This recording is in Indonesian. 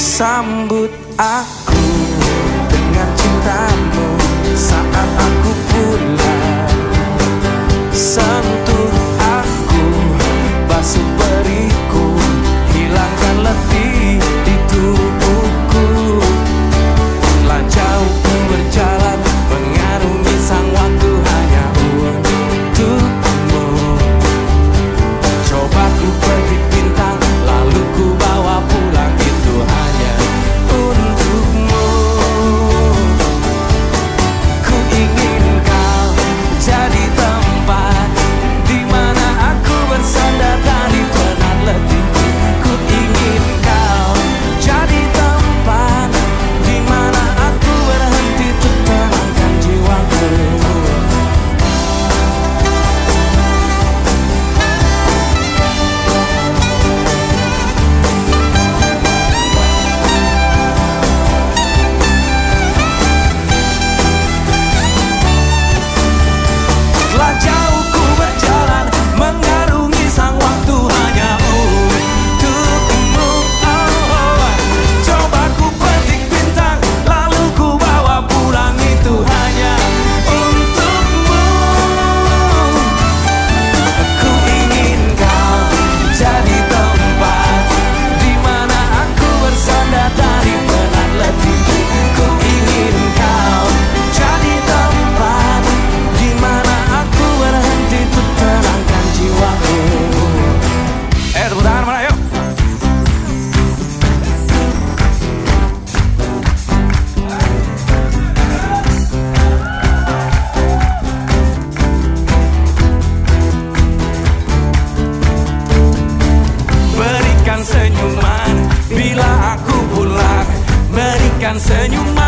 Sambut aku dengan cintamu saat aku pulang. Sambut canseño humano.